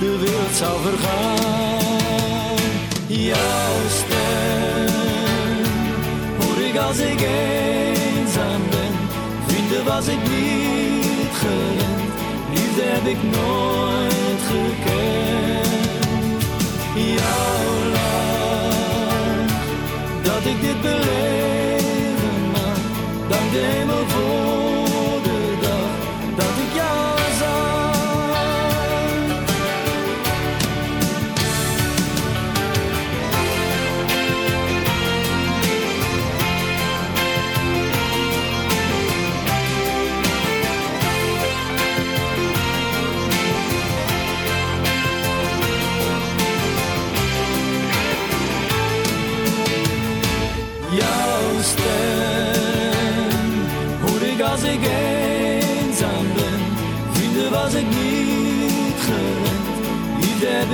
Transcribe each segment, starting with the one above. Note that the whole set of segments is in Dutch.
de wereld zou vergaan. Jouw stem hoor ik als ik eenzaam ben, vrienden was ik niet gewend, liefde heb ik nooit gekend. Jouw lach, dat ik dit beleven mag, dank de hemel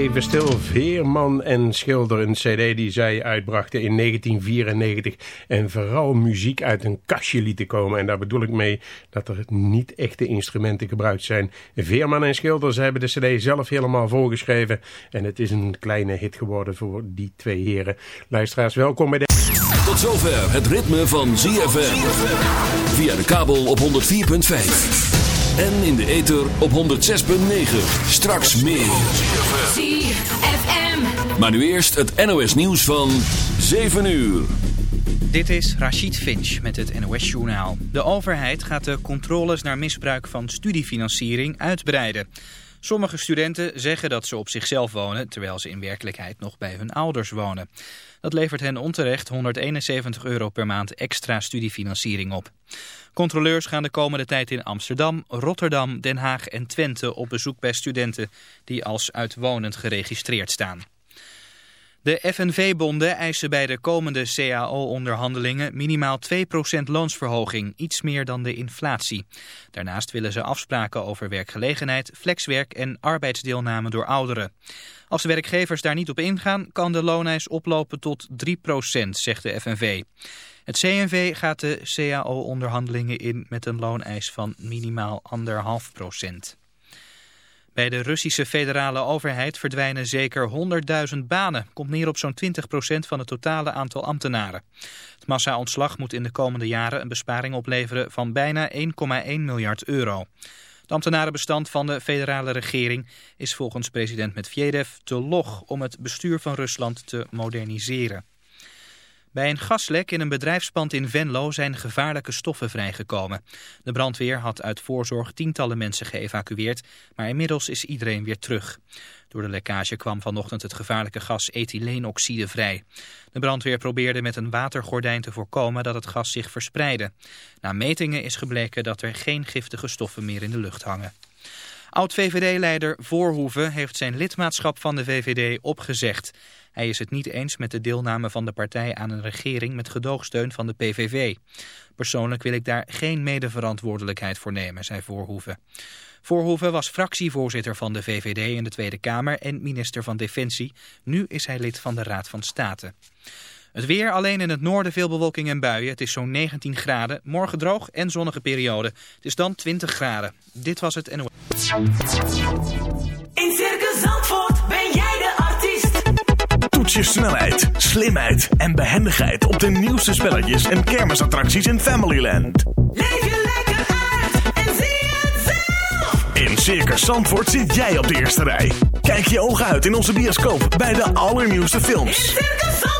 even stil. Veerman en Schilder, een cd die zij uitbrachten in 1994. En vooral muziek uit een kastje lieten komen. En daar bedoel ik mee dat er niet echte instrumenten gebruikt zijn. Veerman en Schilder, ze hebben de cd zelf helemaal voorgeschreven. En het is een kleine hit geworden voor die twee heren. Luisteraars, welkom bij de... Tot zover het ritme van ZFM. Via de kabel op 104.5. En in de ether op 106.9. Straks meer. ZFM. Maar nu eerst het NOS nieuws van 7 uur. Dit is Rachid Finch met het NOS-journaal. De overheid gaat de controles naar misbruik van studiefinanciering uitbreiden. Sommige studenten zeggen dat ze op zichzelf wonen, terwijl ze in werkelijkheid nog bij hun ouders wonen. Dat levert hen onterecht 171 euro per maand extra studiefinanciering op. Controleurs gaan de komende tijd in Amsterdam, Rotterdam, Den Haag en Twente op bezoek bij studenten die als uitwonend geregistreerd staan. De FNV-bonden eisen bij de komende CAO-onderhandelingen minimaal 2% loonsverhoging, iets meer dan de inflatie. Daarnaast willen ze afspraken over werkgelegenheid, flexwerk en arbeidsdeelname door ouderen. Als de werkgevers daar niet op ingaan, kan de looneis oplopen tot 3%, zegt de FNV. Het CNV gaat de CAO-onderhandelingen in met een looneis van minimaal 1,5%. Bij de Russische federale overheid verdwijnen zeker 100.000 banen. Komt neer op zo'n 20% van het totale aantal ambtenaren. Het massa-ontslag moet in de komende jaren een besparing opleveren van bijna 1,1 miljard euro. Het ambtenarenbestand van de federale regering is volgens president Medvedev te log om het bestuur van Rusland te moderniseren. Bij een gaslek in een bedrijfspand in Venlo zijn gevaarlijke stoffen vrijgekomen. De brandweer had uit voorzorg tientallen mensen geëvacueerd, maar inmiddels is iedereen weer terug. Door de lekkage kwam vanochtend het gevaarlijke gas ethyleenoxide vrij. De brandweer probeerde met een watergordijn te voorkomen dat het gas zich verspreidde. Na metingen is gebleken dat er geen giftige stoffen meer in de lucht hangen. Oud-VVD-leider Voorhoeven heeft zijn lidmaatschap van de VVD opgezegd. Hij is het niet eens met de deelname van de partij aan een regering met gedoogsteun van de PVV. Persoonlijk wil ik daar geen medeverantwoordelijkheid voor nemen, zei Voorhoeven. Voorhoeven was fractievoorzitter van de VVD in de Tweede Kamer en minister van Defensie. Nu is hij lid van de Raad van State. Het weer alleen in het noorden veel bewolking en buien. Het is zo'n 19 graden. Morgen droog en zonnige periode. Het is dan 20 graden. Dit was het NOS. In Circus Zandvoort ben jij de artiest. Toets je snelheid, slimheid en behendigheid op de nieuwste spelletjes en kermisattracties in Familyland. Leef je lekker uit en zie het zelf. In Circus Zandvoort zit jij op de eerste rij. Kijk je ogen uit in onze bioscoop bij de allernieuwste In films. Circus Zandvoort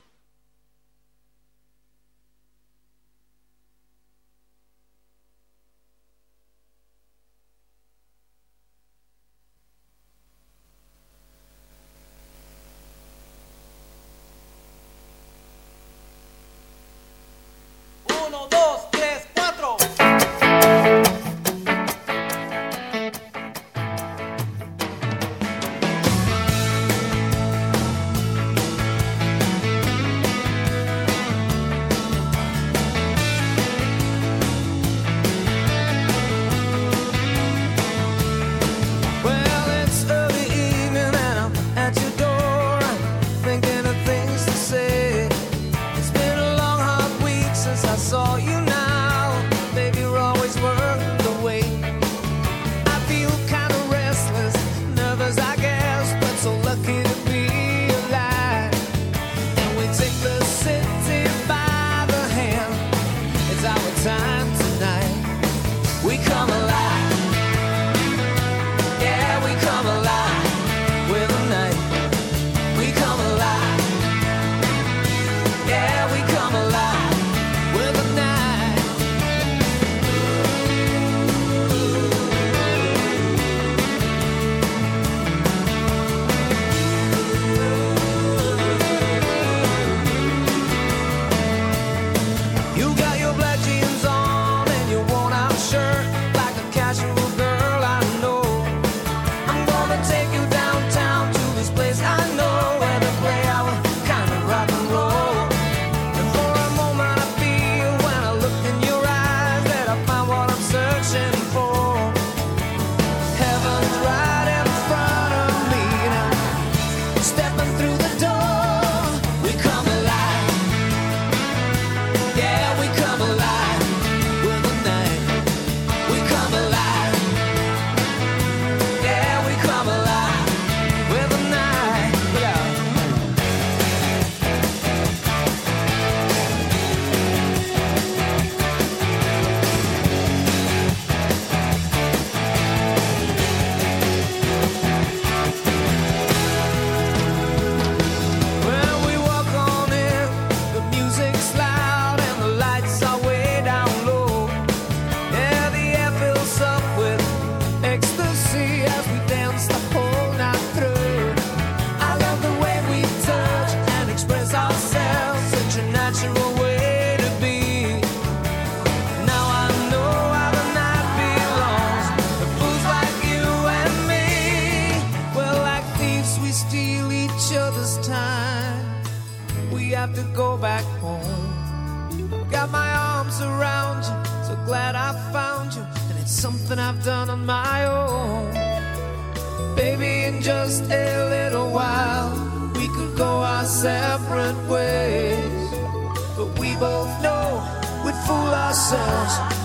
ourselves.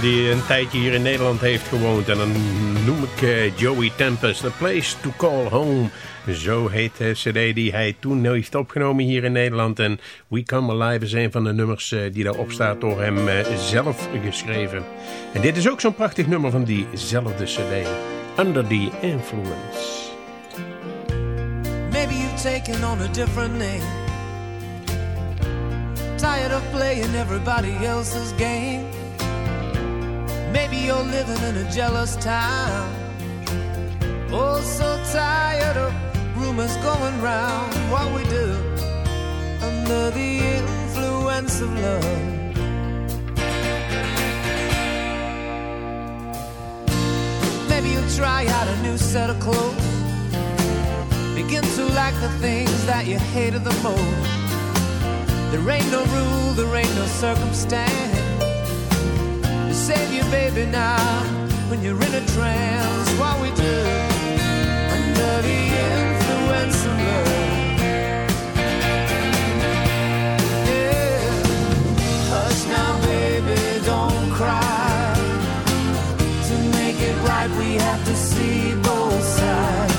die een tijdje hier in Nederland heeft gewoond. En dan noem ik eh, Joey Tempest, The Place to Call Home. Zo heet de cd die hij toen heeft opgenomen hier in Nederland. En We Come Alive is een van de nummers eh, die daarop staat door hem eh, zelf geschreven. En dit is ook zo'n prachtig nummer van diezelfde cd. Under the Influence. Maybe you've taken on a different name Tired of playing everybody else's game Maybe you're living in a jealous town. Oh, so tired of rumors going round. What we do under the influence of love. Maybe you'll try out a new set of clothes. Begin to like the things that you hated the most. There ain't no rule, there ain't no circumstance save you, baby, now. When you're in a trance, what we do under the influence of love. Yeah. Hush now, baby, don't cry. To make it right, we have to see both sides.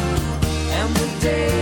And the day.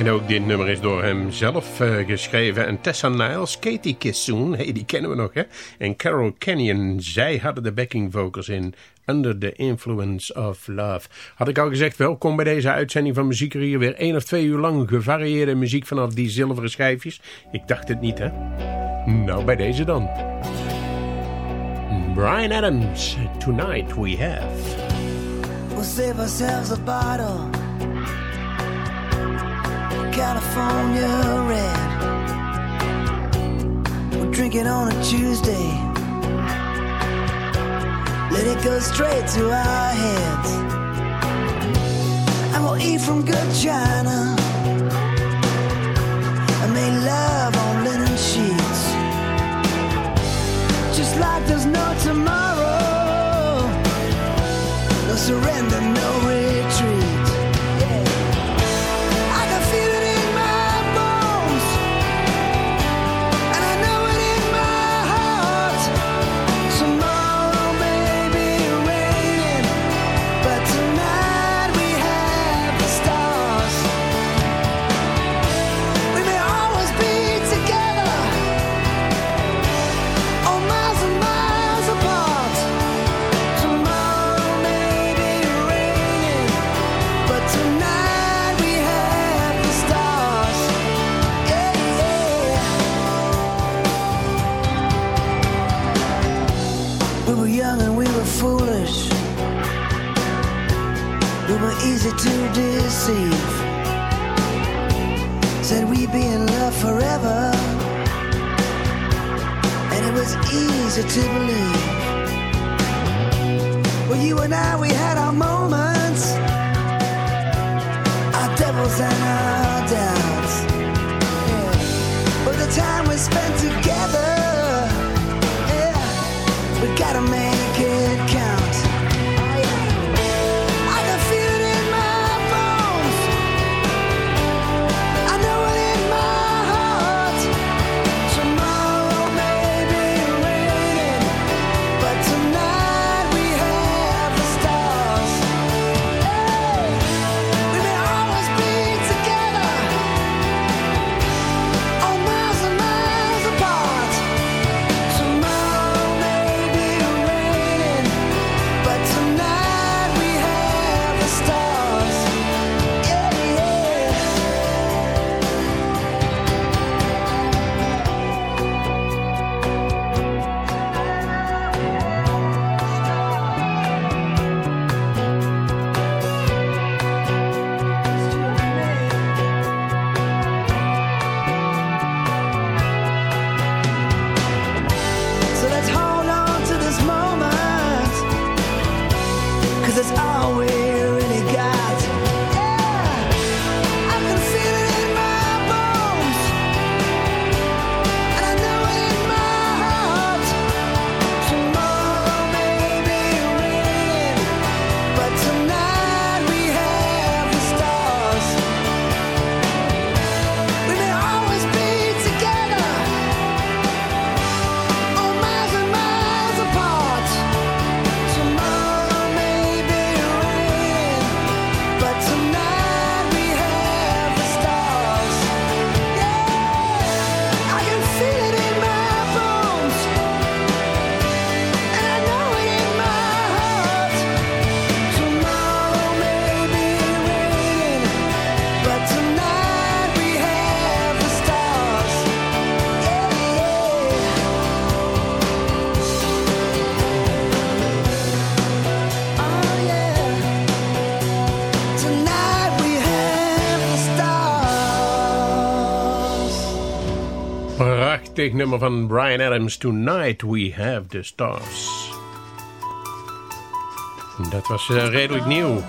En ook dit nummer is door hem zelf eh, geschreven. En Tessa Niles, Katie Kissoon, hey, die kennen we nog hè. En Carol Canyon, zij hadden de backing vocals in Under the Influence of Love. Had ik al gezegd, welkom bij deze uitzending van Muziekerier. Weer één of twee uur lang gevarieerde muziek vanaf die zilveren schijfjes. Ik dacht het niet hè. Nou, bij deze dan. Brian Adams, Tonight We Have. We'll save ourselves a bottle. California red. We'll drink it on a Tuesday. Let it go straight to our heads. And we'll eat from good china. And make love on linen sheets. Just like there's no tomorrow. No surrender, no. Be in love forever, and it was easy to believe. Well, you and I, we had our moments, our devils and our doubts. But the time we spent together, yeah, we gotta make it prachtig nummer van Brian Adams. Tonight we have the stars. Dat was uh, redelijk nieuw.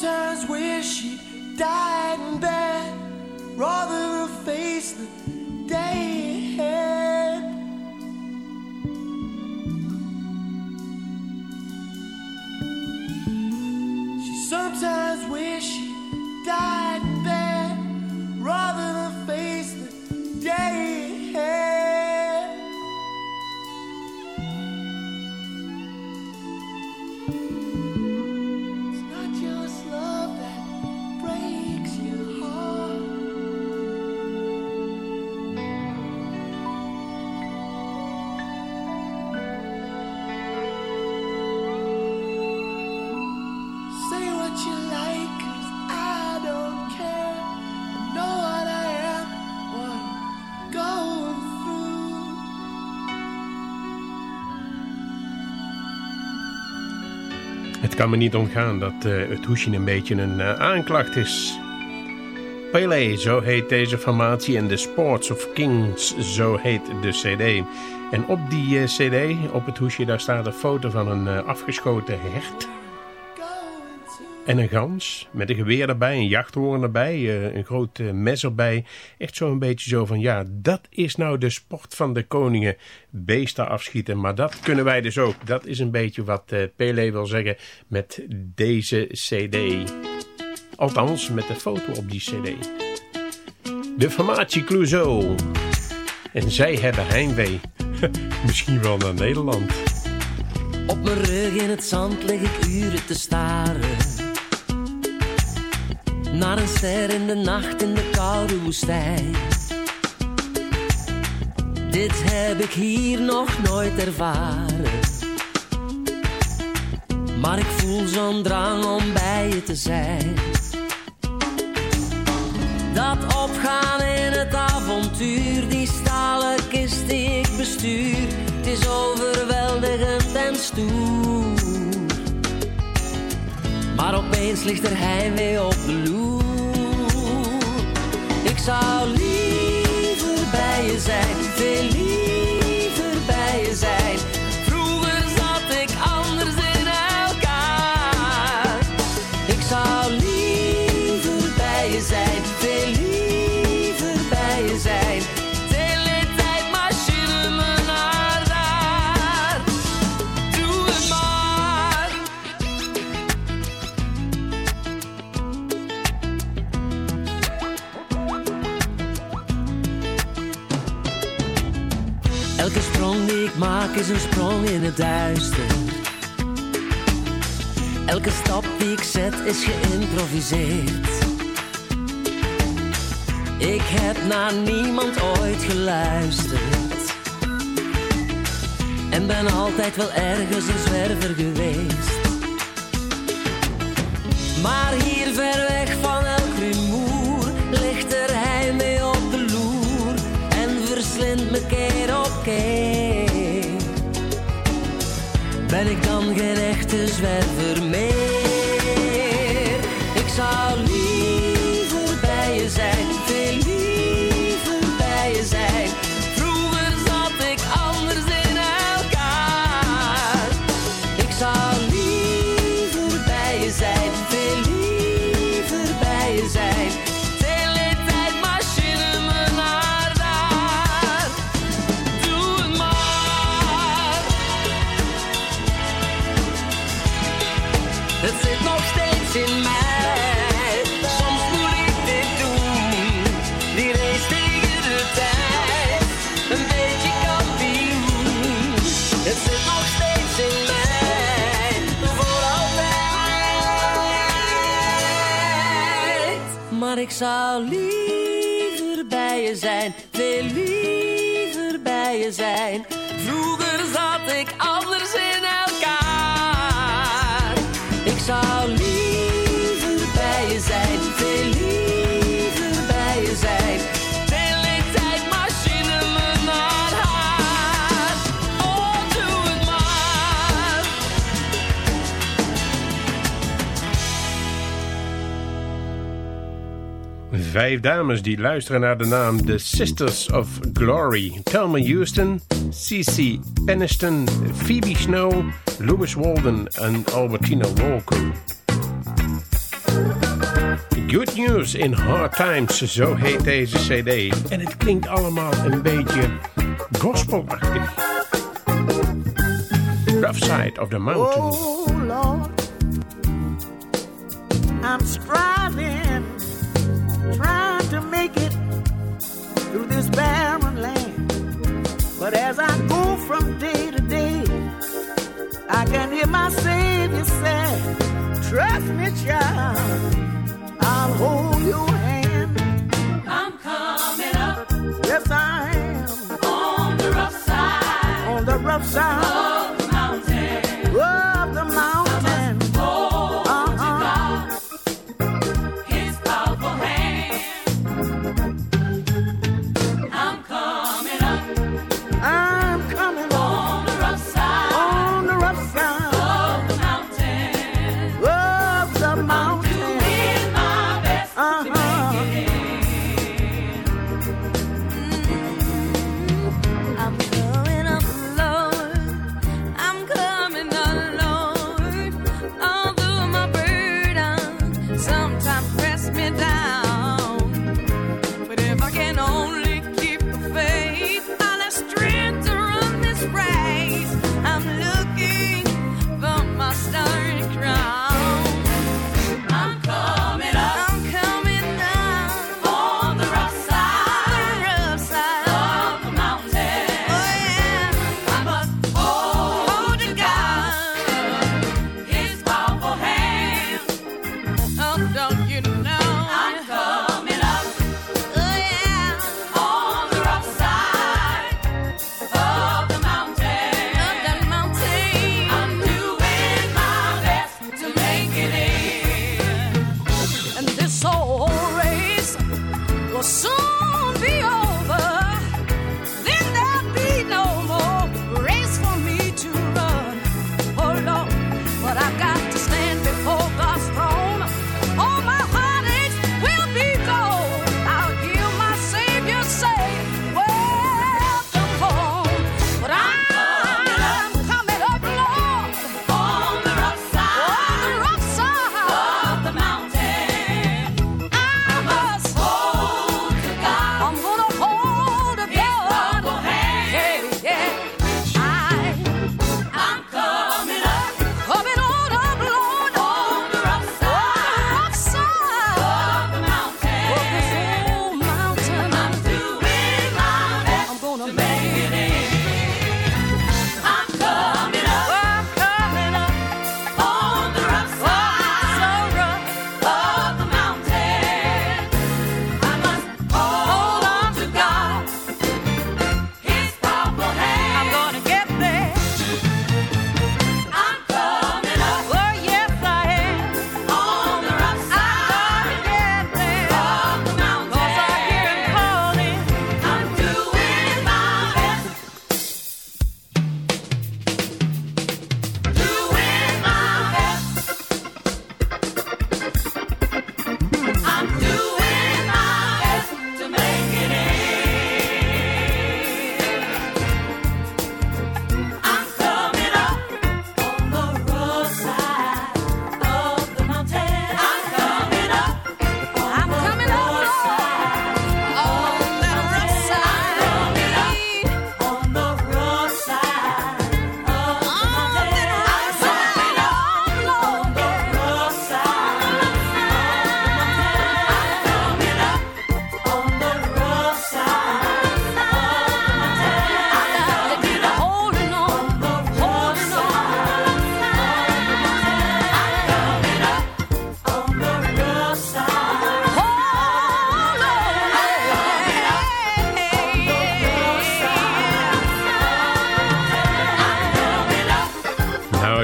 sometimes wish she died in bed. Rather than face the day kan me niet ontgaan dat eh, het hoesje een beetje een eh, aanklacht is. Pele, zo heet deze formatie, en The Sports of Kings, zo heet de cd. En op die eh, cd, op het hoesje, daar staat een foto van een afgeschoten hert en een gans. Met een geweer erbij, een jachthoorn erbij, eh, een groot eh, mes erbij. Echt zo'n beetje zo van, ja, dat is nou de sport van de koningen. Beesten afschieten, maar dat kunnen wij dus ook. Dat is een beetje wat eh, Pele wil zeggen met deze cd. Althans, met de foto op die cd. De formatie Clouseau. En zij hebben heimwee. Misschien wel naar Nederland. Op mijn rug in het zand lig ik uren te staren. Naar een ster in de nacht in de koude woestijn. Dit heb ik hier nog nooit ervaren. Maar ik voel zo'n drang om bij je te zijn. Dat opgaan in het avontuur, die stalen kist die ik bestuur. Het is overweldigend en stoer. Maar opeens ligt er heimwee op de loer. Ik zou liever is een sprong in het duister. Elke stap die ik zet is geïmproviseerd. Ik heb naar niemand ooit geluisterd. En ben altijd wel ergens een zwerver geweest. Maar hier ver weg Ben ik dan geen echte zwerver meer? Ik zou liever bij je zijn. Veel liever bij je zijn. Vroeger zat ik anders in vijf dames die luisteren naar de naam The Sisters of Glory. Thelma Houston, Cece Peniston, Phoebe Snow, Lewis Walden en Albertina Walker. Good News in Hard Times, zo heet deze cd. En het klinkt allemaal een beetje gospelachtig. Rough Side of the Mountain. Oh Lord, I'm surprised. through this barren land. But as I go from day to day, I can hear my Savior say, Trust me, child, I'll hold you.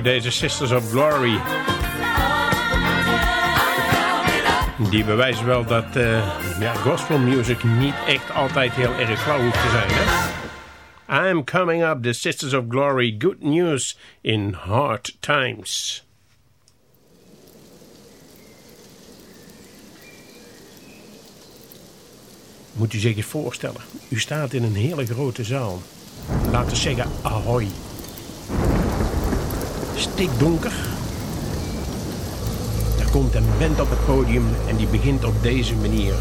deze Sisters of Glory. Die bewijzen wel dat eh, ja, gospel music niet echt altijd heel erg flauw hoeft te zijn. Hè? I'm coming up, the Sisters of Glory. Good news in hard times. Moet u zich eens voorstellen. U staat in een hele grote zaal. Laten we zeggen ahoy stikdonker. Er komt een band op het podium en die begint op deze manier.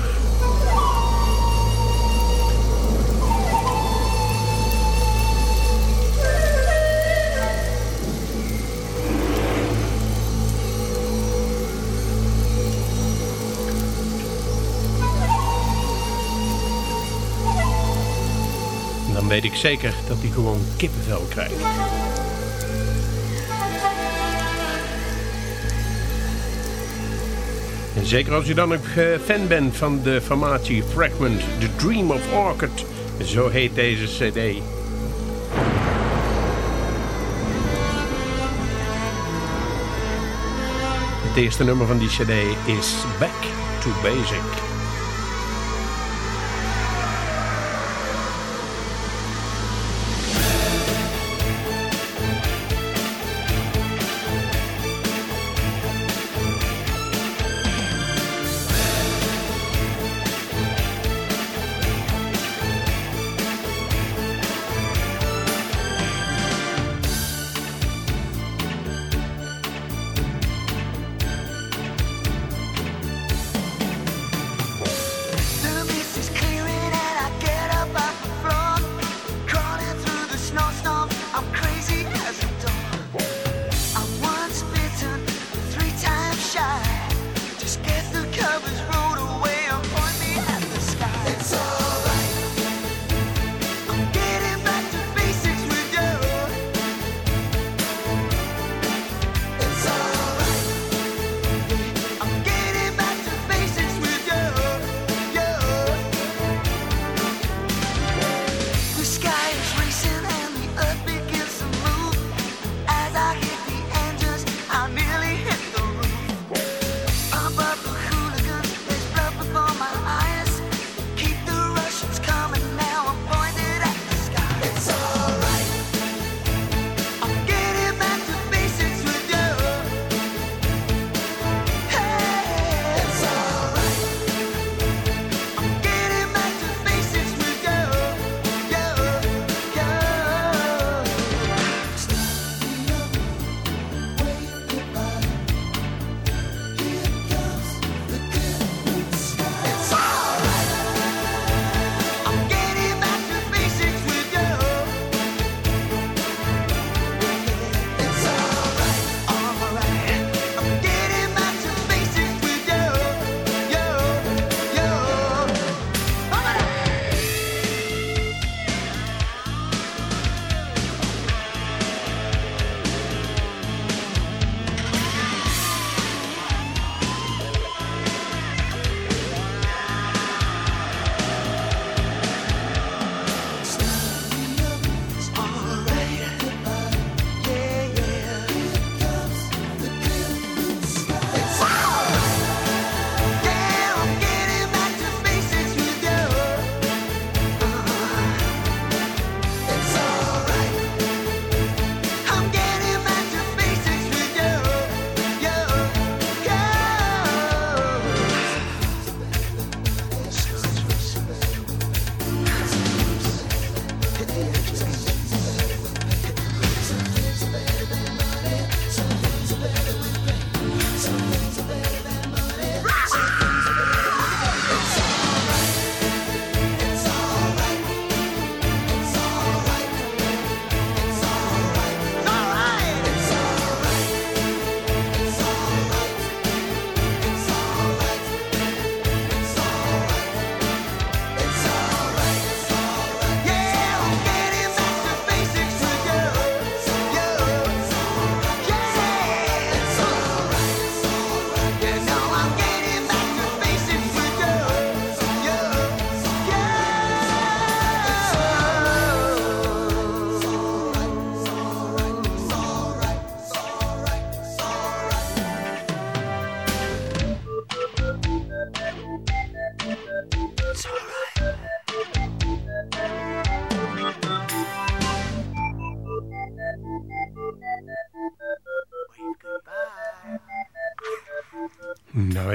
dan weet ik zeker dat hij gewoon kippenvel krijgt. Zeker als je dan een eh, fan bent van de formatie Fragment, The Dream of Orchid. Zo heet deze cd. Het eerste nummer van die cd is Back to Basic.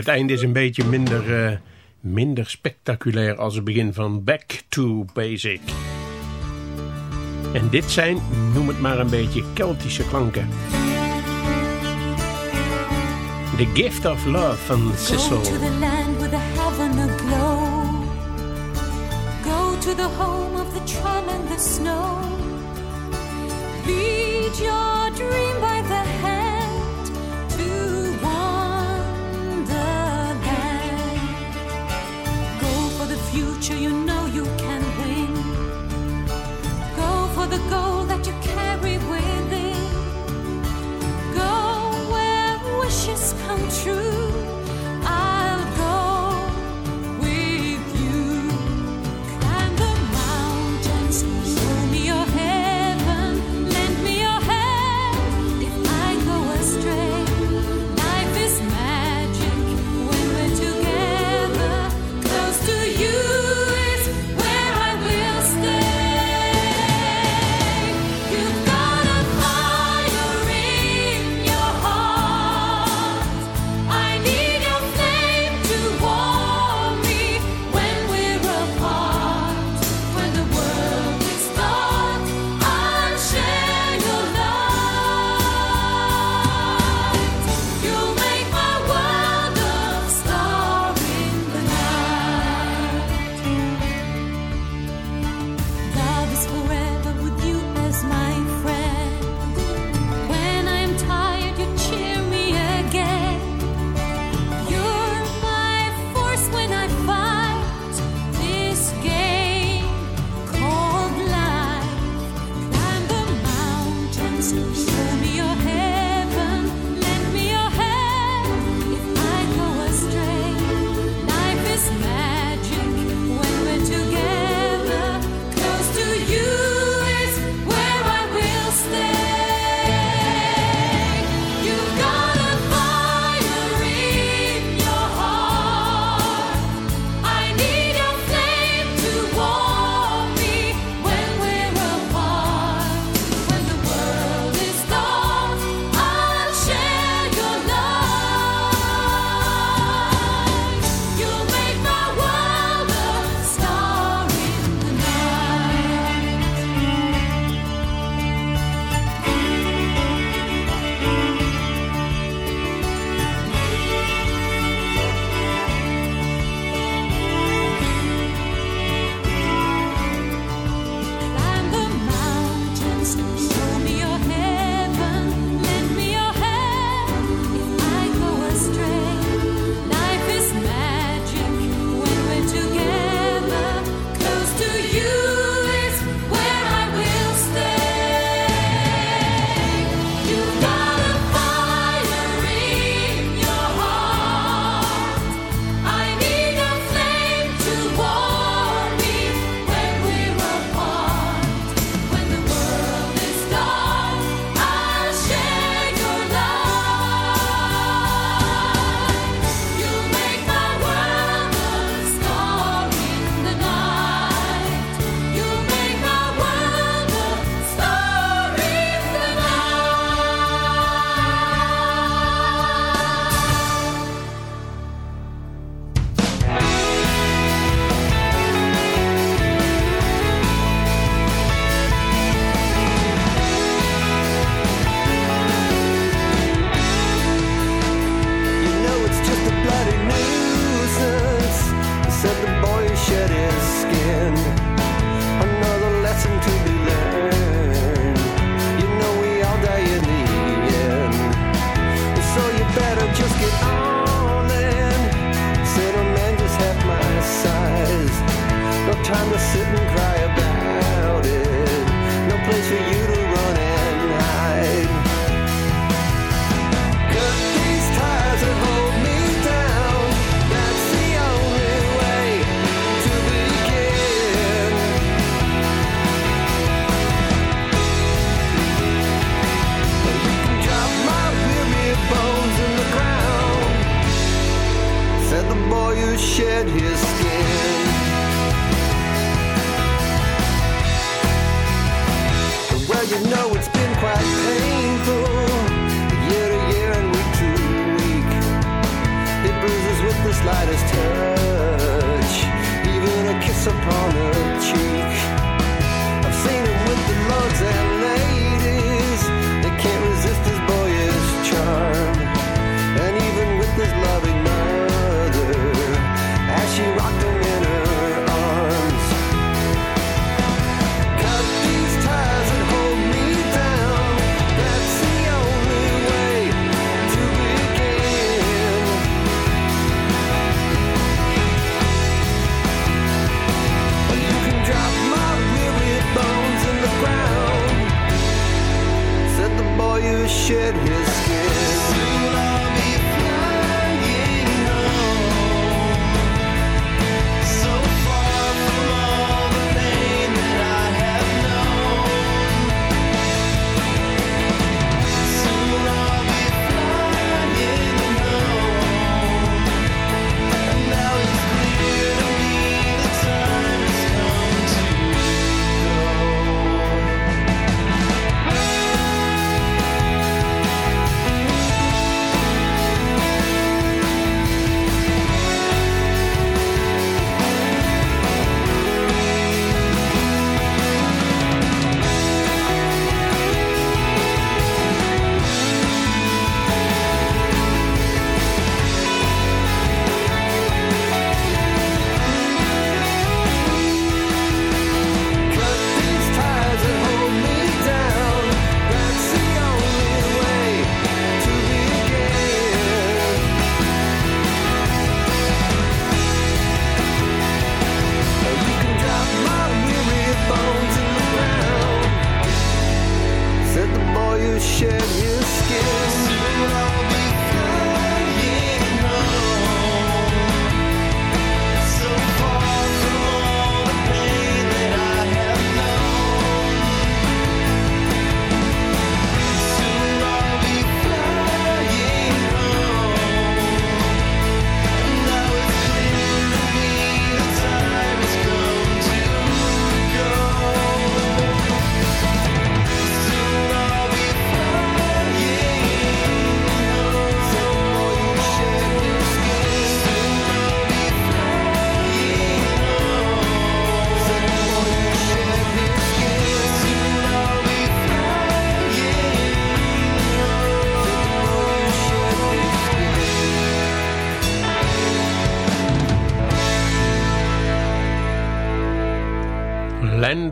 het einde is een beetje minder, uh, minder spectaculair als het begin van Back to Basic. En dit zijn, noem het maar een beetje, Keltische klanken. The Gift of Love van Sissel. Go to the land with the heaven aglow. Go to the home of the charm and the snow. Lead your dream by the heaven.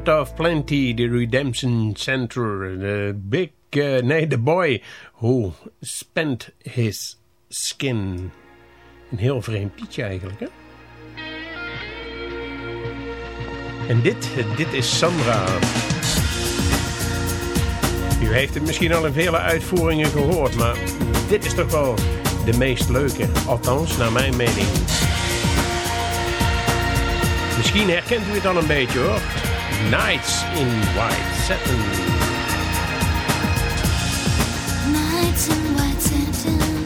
Of Plenty, The Redemption Center, de Big, eh, nee, The Boy Who Spent His Skin. Een heel vreemd liedje eigenlijk, hè? En dit, dit is Sandra. U heeft het misschien al in vele uitvoeringen gehoord, maar dit is toch wel de meest leuke, althans naar mijn mening. Misschien herkent u het al een beetje hoor. Nights in White Satin. Nights in White Satin.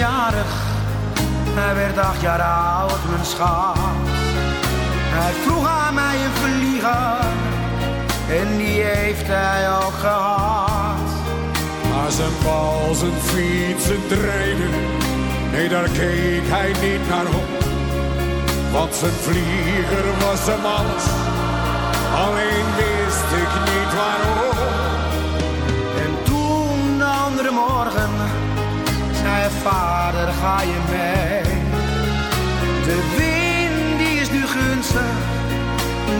Jarig, hij werd acht jaar oud, mijn schat. Hij vroeg aan mij een vlieger, en die heeft hij ook gehad. Maar zijn bal, zijn fiets, zijn trainen, nee daar keek hij niet naar op. Want zijn vlieger was hem alles, alleen wist ik niet waarom. Vader ga je mee. De wind die is nu gunstig,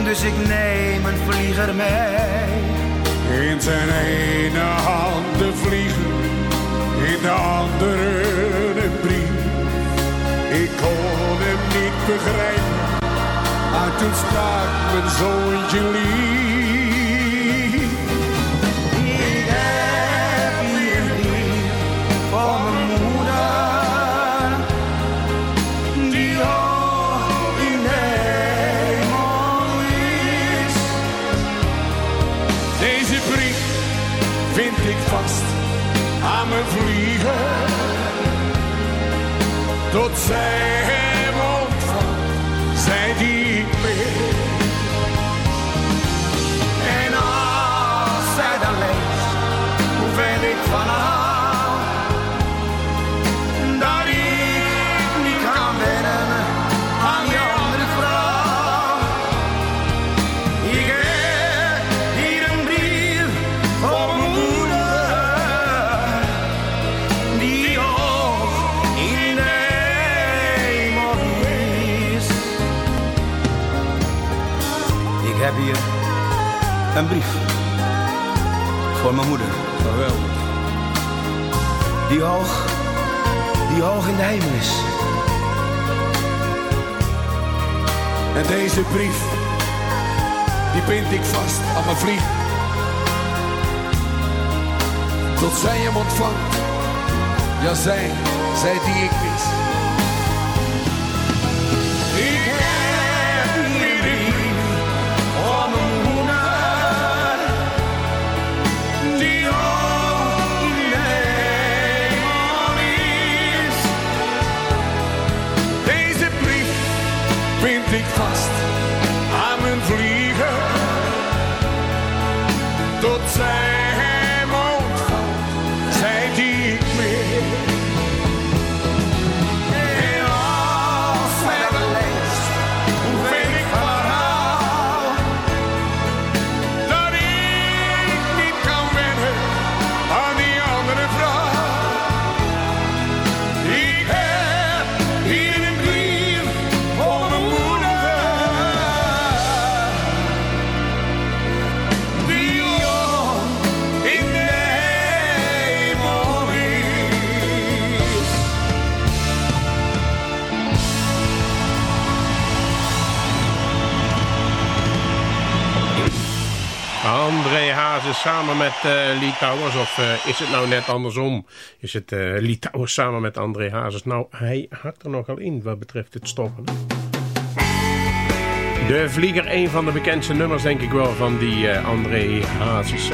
dus ik neem een vlieger mee. In zijn ene hand de vliegen, in de andere een brief. Ik kon hem niet begrijpen, maar toen sprak mijn zoontje lief. Vliegen. Tot zij een brief voor mijn moeder. Geweldig. Die hoog, die hoog in de hemel is. En deze brief, die bind ik vast aan mijn vlieg. Tot zij hem ontvangt. Ja, zij, zij die ik samen met eh Lee Towers. Of eh, is het nou net andersom? Is het eh Lee Towers samen met André Hazes? Nou, hij hakt er nogal in wat betreft het stoppen. De Vlieger, een van de bekendste nummers denk ik wel van die André Hazes.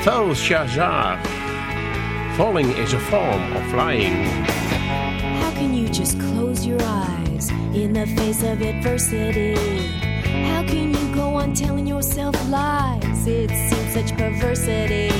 Vel Shazar. Falling is a form of flying. How can you just close your eyes in the face of adversity? How can you go on telling yourself lies? It seems such perversity.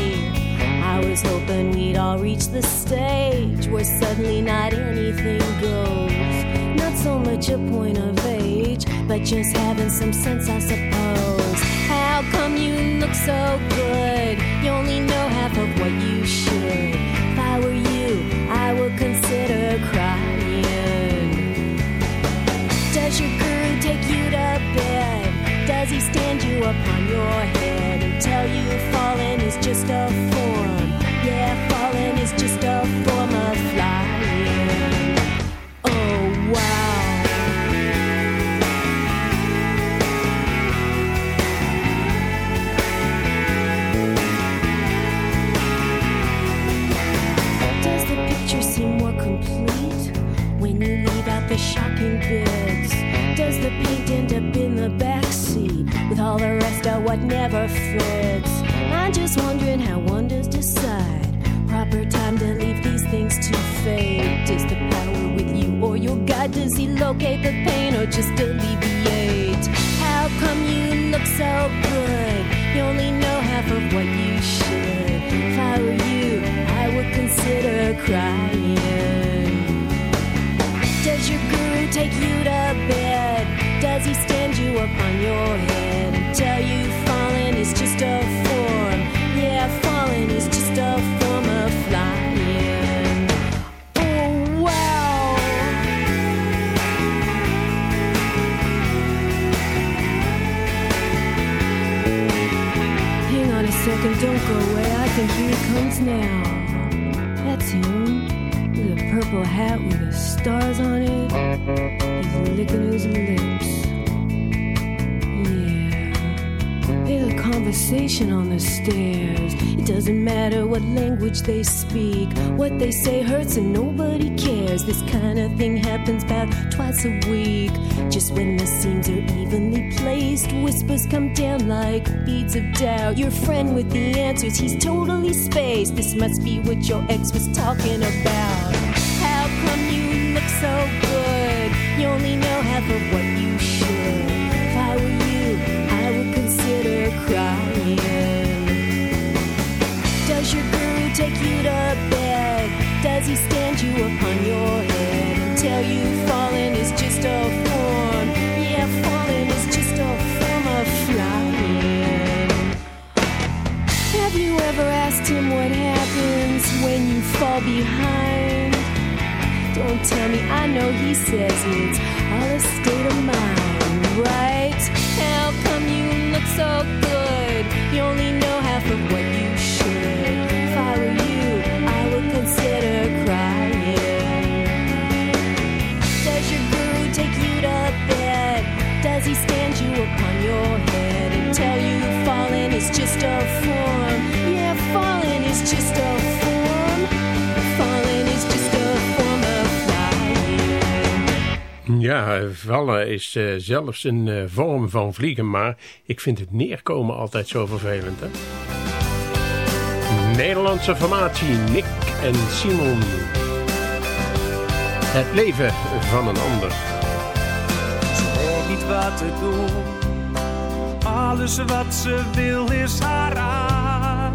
I was hoping we'd all reach the stage where suddenly not anything goes. Not so much a point of age, but just having some sense, I suppose. How come you look so good? You only know half of what you should. If I were you, I would consider crying. Does he stand you up on your head and tell you falling is just a form? Yeah, falling is just a form of flying. Oh, wow. Does the picture seem more complete when you leave out the shocking bits? Does the paint end up in the backseat with all the rest of what never fits? I'm just wondering how does decide proper time to leave these things to fade? Is the power with you or your God? Does he locate the pain or just alleviate? How come you look so good? You only know half of what you should. If I were you, I would consider crying. Does your guru take you to your head and tell you falling is just a form? Yeah, falling is just a form of flying. Oh, wow. Hang on a second, don't go away. I think he comes now. That's him. With a purple hat with the stars on it. He's licking his lips. Conversation on the stairs. It doesn't matter what language they speak. What they say hurts and nobody cares. This kind of thing happens about twice a week. Just when the seams are evenly placed, whispers come down like beads of doubt. Your friend with the answers, he's totally spaced. This must be what your ex was talking about. How come you look so good? You only know half of what you should. If I were you, I would consider crying. Take you to bed? Does he stand you upon your head and tell you falling is just a form? Yeah, falling is just a form of flying. Have you ever asked him what happens when you fall behind? Don't tell me, I know he says it's all a state of mind, Ja, vallen is eh, zelfs een eh, vorm van vliegen, maar ik vind het neerkomen altijd zo vervelend. Hè? Nederlandse formatie, Nick en Simon. Het leven van een ander. Ze weet niet wat te doen. Alles wat ze wil is haar aangeleen.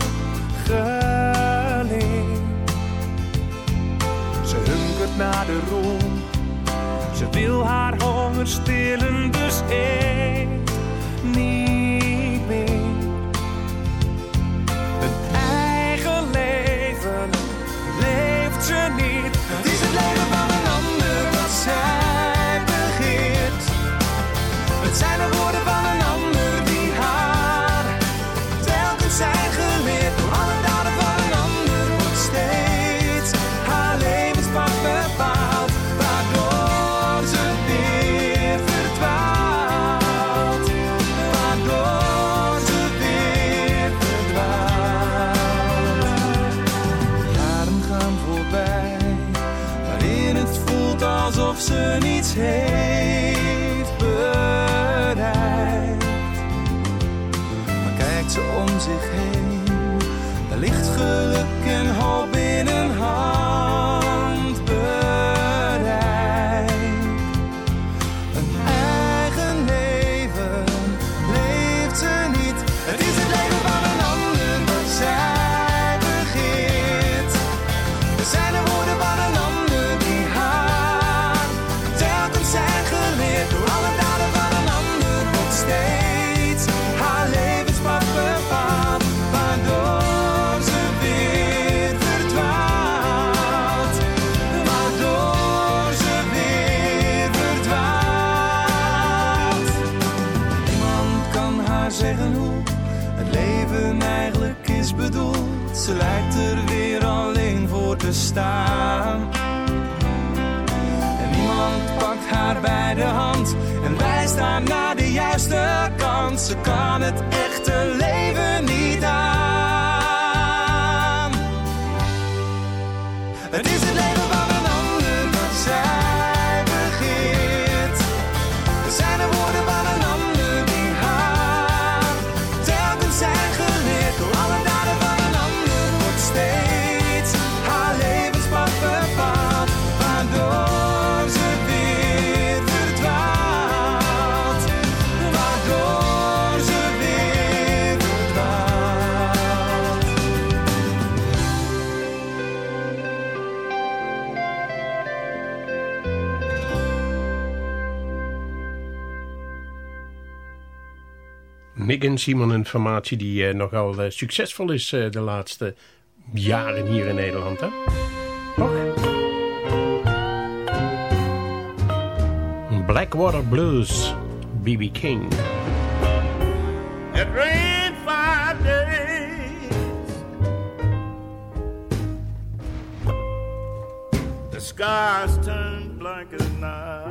Ze hunkert naar de roem. Ze wil haar honger stillen, dus eet En Simon, een formatie die eh, nogal eh, succesvol is eh, de laatste jaren hier in Nederland. Hè? Toch? Blackwater Blues, B.B. King. It rained five days. The skies turned black as night.